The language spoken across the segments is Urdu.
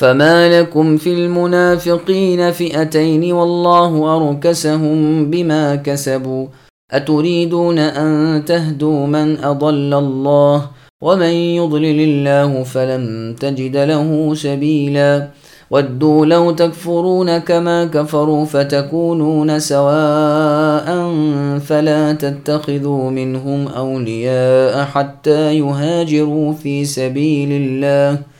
فما لكم في المنافقين فئتين والله أركسهم بما كسبوا أتريدون أن تهدوا من أضل الله ومن يضلل الله فلن تجد له سبيلا ودوا لو تكفرون كما كفروا فتكونون سواء فلا تتخذوا منهم أولياء حتى يهاجروا في سبيل الله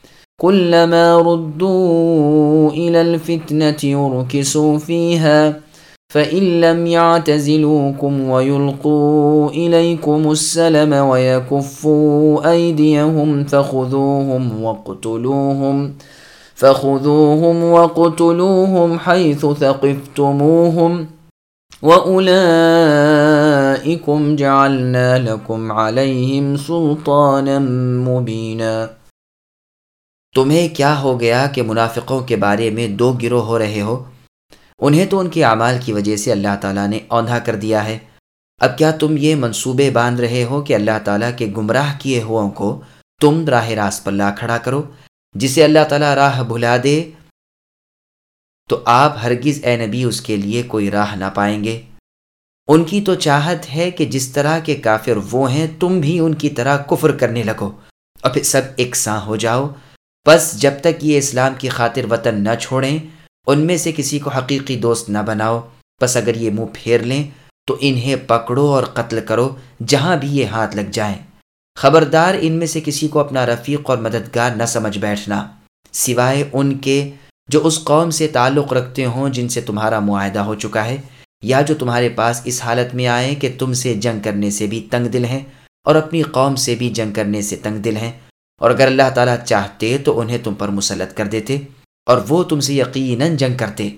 كلما ردوا إلى الفتنة يركسوا فيها فإن لم يعتزلوكم ويلقوا إليكم السلم ويكفوا أيديهم فخذوهم وقتلوهم فخذوهم وقتلوهم حيث ثقفتموهم وأولئكم جعلنا لكم عليهم سلطانا مبيناً. تمہیں کیا ہو گیا کہ منافقوں کے بارے میں دو گروہ ہو رہے ہو؟ انہیں تو ان کے اعمال کی وجہ سے اللہ تعالیٰ نے اوندھا کر دیا ہے۔ اب کیا تم یہ منصوبے باندھ رہے ہو کہ اللہ تعالیٰ کے گمراہ کیے ہو کو تم راہ راس پر لا کھڑا کرو، جسے اللہ تعالیٰ راہ بھلا دے؟ تو آپ ہرگز اے نبی، اس کے لیے کوئی راہ نہ پائیں گے۔ ان کی تو چاہت ہے کہ جس طرح کے کافر وہ ہیں، تم بھی ان کی طرح کفر کرنے لگو۔ اور پھر سب ایک ساں ہو جاؤ۔ بس جب تک یہ اسلام کی خاطر وطن نہ چھوڑیں، ان میں سے کسی کو حقیقی دوست نہ بناؤ۔ بس اگر یہ منہ پھیر لیں، تو انہیں پکڑو اور قتل کرو جہاں بھی یہ ہاتھ لگ جائیں۔ خبردار ان میں سے کسی کو اپنا رفیق اور مددگار نہ سمجھ بیٹھنا۔ سوائے ان کے جو اس قوم سے تعلق رکھتے ہوں جن سے تمہارا معاہدہ ہو چکا ہے، یا جو تمہارے پاس اس حالت میں آئیں کہ تم سے جنگ کرنے سے بھی تنگ دل ہیں اور اپنی قوم سے بھی جنگ کرنے سے تنگ دل ہیں۔ اور اگر اللہ تعالیٰ چاہتے تو انہیں تم پر مسلط کر دیتے اور وہ تم سے یقیناً جنگ کرتے۔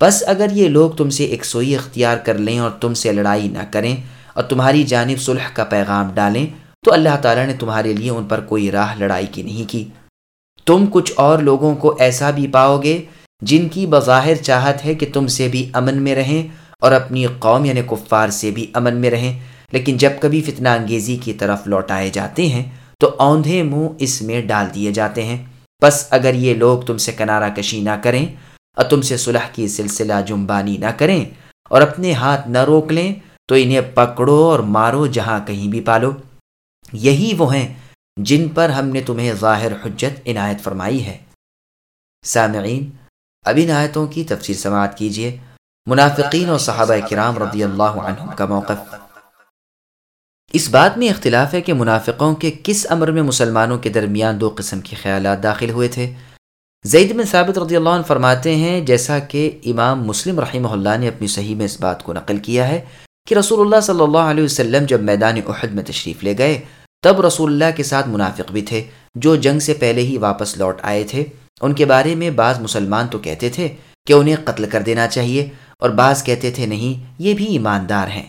بس اگر یہ لوگ تم سے ایک سوئی اختیار کر لیں اور تم سے لڑائی نہ کریں اور تمہاری جانب صلح کا پیغام ڈالیں، تو اللہ تعالیٰ نے تمہارے لیے ان پر کوئی راہ لڑائی کی نہیں کی۔ تم کچھ اور لوگوں کو ایسا بھی پاؤ گے جن کی بظاہر چاہت ہے کہ تم سے بھی امن میں رہیں اور اپنی قوم یعنی کفار سے بھی امن میں رہیں، لیکن جب کبھی فتنہ انگیزی کی طرف لوٹائے جاتے ہیں تو اوندھے منہ اس میں ڈال دیے جاتے ہیں۔ بس اگر یہ لوگ تم سے کنارہ کشی نہ کریں اور تم سے صلح کی سلسلہ جمبانی نہ کریں اور اپنے ہاتھ نہ روک لیں، تو انہیں پکڑو اور مارو جہاں کہیں بھی پالو۔ یہی وہ ہیں جن پر ہم نے تمہیں ظاہر حجت عنایت فرمائی ہے۔ سامعین، اب ان آیتوں کی تفصیل سماعت کیجیے۔ منافقین اور صحابہ کرام رضی اللہ عنہم کا موقف۔ اس بات میں اختلاف ہے کہ منافقوں کے کس امر میں مسلمانوں کے درمیان دو قسم کے خیالات داخل ہوئے تھے۔ زید بن ثابت رضی اللہ عنہ فرماتے ہیں، جیسا کہ امام مسلم رحمہ اللہ نے اپنی صحیح میں اس بات کو نقل کیا ہے کہ رسول اللہ صلی اللہ علیہ وسلم جب میدان احد میں تشریف لے گئے، تب رسول اللہ کے ساتھ منافق بھی تھے جو جنگ سے پہلے ہی واپس لوٹ آئے تھے۔ ان کے بارے میں بعض مسلمان تو کہتے تھے کہ انہیں قتل کر دینا چاہیے اور بعض کہتے تھے، نہیں، یہ بھی ایماندار ہیں۔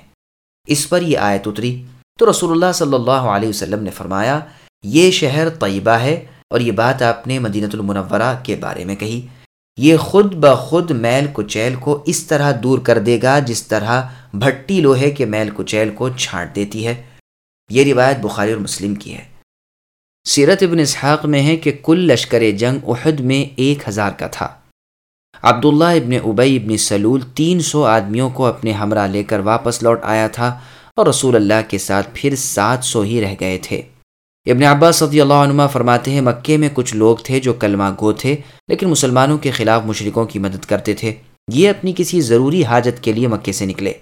اس پر یہ آیت اتری۔ تو رسول اللہ صلی اللہ علیہ وسلم نے فرمایا، یہ شہر طیبہ ہے اور یہ بات آپ نے مدینت المنورہ کے بارے میں کہی۔ یہ خود بخود میل کچیل کو اس طرح دور کر دے گا جس طرح بھٹی لوہے کے میل کچیل کو چھانٹ دیتی ہے۔ یہ روایت بخاری اور مسلم کی ہے۔ سیرت ابن اسحاق میں ہے کہ کل لشکر جنگ احد میں ایک ہزار کا تھا۔ عبداللہ ابن ابئی ابن سلول تین سو آدمیوں کو اپنے ہمراہ لے کر واپس لوٹ آیا تھا۔ اور رسول اللہ کے ساتھ پھر سات سو ہی رہ گئے تھے۔ ابن عباس صدی اللہ عنہ فرماتے ہیں، مکے میں کچھ لوگ تھے جو کلمہ گو تھے، لیکن مسلمانوں کے خلاف مشرقوں کی مدد کرتے تھے۔ یہ اپنی کسی ضروری حاجت کے لیے مکے سے نکلے۔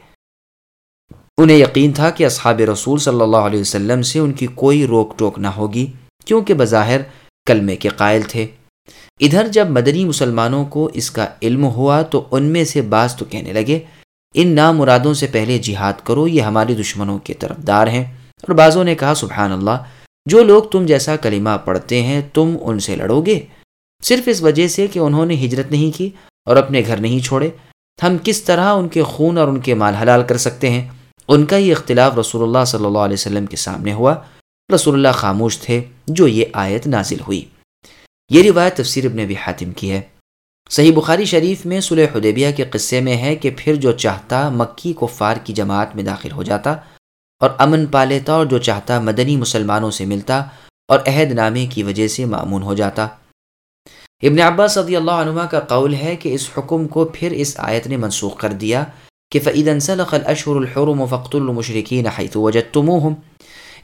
انہیں یقین تھا کہ اصحاب رسول صلی اللہ علیہ وسلم سے ان کی کوئی روک ٹوک نہ ہوگی، کیونکہ بظاہر کلمے کے قائل تھے۔ ادھر جب مدنی مسلمانوں کو اس کا علم ہوا تو ان میں سے بعض تو کہنے لگے ان نام مرادوں سے پہلے جہاد کرو، یہ ہمارے دشمنوں کے طرف دار ہیں۔ اور بعضوں نے کہا، سبحان اللہ، جو لوگ تم جیسا کلمہ پڑھتے ہیں، تم ان سے لڑو گے۔ صرف اس وجہ سے کہ انہوں نے ہجرت نہیں کی اور اپنے گھر نہیں چھوڑے۔ ہم کس طرح ان کے خون اور ان کے مال حلال کر سکتے ہیں؟ ان کا یہ اختلاف رسول اللہ صلی اللہ علیہ وسلم کے سامنے ہوا۔ رسول اللہ خاموش تھے جو یہ آیت نازل ہوئی۔ یہ روایت تفسیر ابن بھی حاتم کی ہے۔ صحیح بخاری شریف میں صلح حدیبیہ کے قصے میں ہے کہ پھر جو چاہتا مکی کو فار کی جماعت میں داخل ہو جاتا اور امن پا لیتا اور جو چاہتا مدنی مسلمانوں سے ملتا اور عہد نامے کی وجہ سے معمون ہو جاتا۔ ابن عباس صدی اللہ عنہ کا قول ہے کہ اس حکم کو پھر اس آیت نے منسوخ کر دیا کہ فعید سلق الاشر الحرم فقت المشرقین حیث وجدتموہم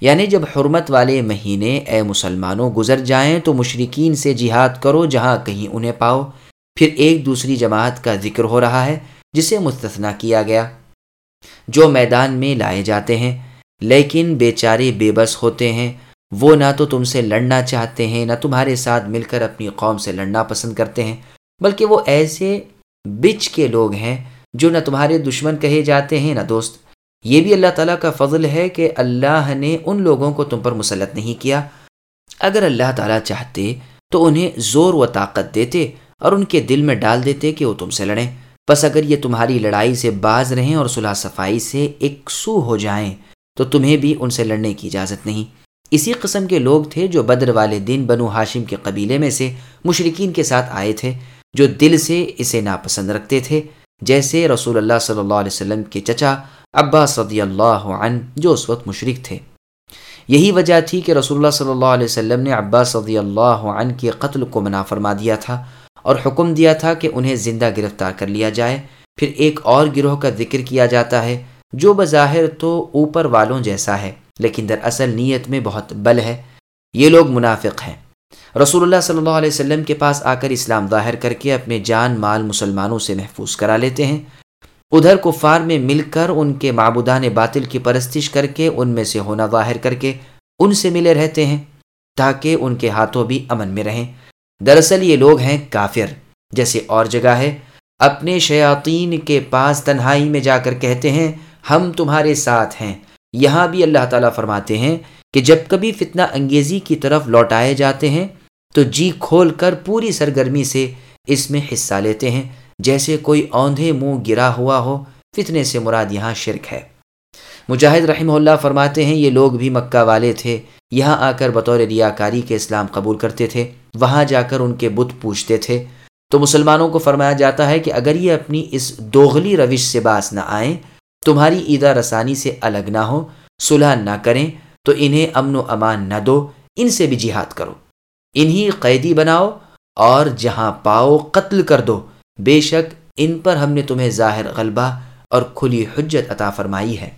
یعنی جب حرمت والے مہینے اے مسلمانوں گزر جائیں تو مشرقین سے جہاد کرو جہاں کہیں انہیں پاؤ۔ پھر ایک دوسری جماعت کا ذکر ہو رہا ہے، جسے مستثنا کیا گیا، جو میدان میں لائے جاتے ہیں، لیکن بیچارے بے بس ہوتے ہیں۔ وہ نہ تو تم سے لڑنا چاہتے ہیں، نہ تمہارے ساتھ مل کر اپنی قوم سے لڑنا پسند کرتے ہیں، بلکہ وہ ایسے بچ کے لوگ ہیں جو نہ تمہارے دشمن کہے جاتے ہیں، نہ دوست۔ یہ بھی اللہ تعالیٰ کا فضل ہے کہ اللہ نے ان لوگوں کو تم پر مسلط نہیں کیا۔ اگر اللہ تعالیٰ چاہتے تو انہیں زور و طاقت دیتے۔ اور ان کے دل میں ڈال دیتے کہ وہ تم سے لڑیں۔ بس اگر یہ تمہاری لڑائی سے باز رہیں اور صلاح صفائی سے ایک سو ہو جائیں، تو تمہیں بھی ان سے لڑنے کی اجازت نہیں۔ اسی قسم کے لوگ تھے جو بدر والے دن بنو ہاشم کے قبیلے میں سے مشرقین کے ساتھ آئے تھے، جو دل سے اسے ناپسند رکھتے تھے۔ جیسے رسول اللہ صلی اللہ علیہ وسلم کے چچا عباس رضی اللہ عنہ جو اس وقت مشرق تھے۔ یہی وجہ تھی کہ رسول اللہ صلی اللہ علیہ وسلم نے عباس رضی اللہ عنہ کے قتل کو منع فرما دیا تھا۔ اور حکم دیا تھا کہ انہیں زندہ گرفتار کر لیا جائے۔ پھر ایک اور گروہ کا ذکر کیا جاتا ہے، جو بظاہر تو اوپر والوں جیسا ہے، لیکن در اصل نیت میں بہت بل ہے۔ یہ لوگ منافق ہیں۔ رسول اللہ صلی اللہ علیہ وسلم کے پاس آ کر اسلام ظاہر کر کے اپنے جان، مال مسلمانوں سے محفوظ کرا لیتے ہیں۔ ادھر کفار میں مل کر ان کے معبودان باطل کی پرستش کر کے ان میں سے ہونا ظاہر کر کے ان سے ملے رہتے ہیں، تاکہ ان کے ہاتھوں بھی امن میں رہیں۔ دراصل یہ لوگ ہیں کافر۔ جیسے اور جگہ ہے، اپنے شیاطین کے پاس تنہائی میں جا کر کہتے ہیں، ہم تمہارے ساتھ ہیں۔ یہاں بھی اللہ تعالیٰ فرماتے ہیں کہ جب کبھی فتنہ انگیزی کی طرف لوٹائے جاتے ہیں، تو جی کھول کر پوری سرگرمی سے اس میں حصہ لیتے ہیں۔ جیسے کوئی اوندھے منہ گرا ہوا ہو، فتنے سے مراد یہاں شرک ہے۔ مجاہد رحمہ اللہ فرماتے ہیں، یہ لوگ بھی مکہ والے تھے۔ یہاں آ کر بطور ریاکاری کے اسلام قبول کرتے تھے، وہاں جا کر ان کے بت پوچھتے تھے۔ تو مسلمانوں کو فرمایا جاتا ہے کہ اگر یہ اپنی اس دوغلی روش سے باس نہ آئیں، تمہاری عیدہ رسانی سے الگ نہ ہو، صلح نہ کریں، تو انہیں امن و امان نہ دو، ان سے بھی جہاد کرو۔ انہی قیدی بناؤ اور جہاں پاؤ قتل کر دو۔ بے شک ان پر ہم نے تمہیں ظاہر غلبہ اور کھلی حجت عطا فرمائی ہے۔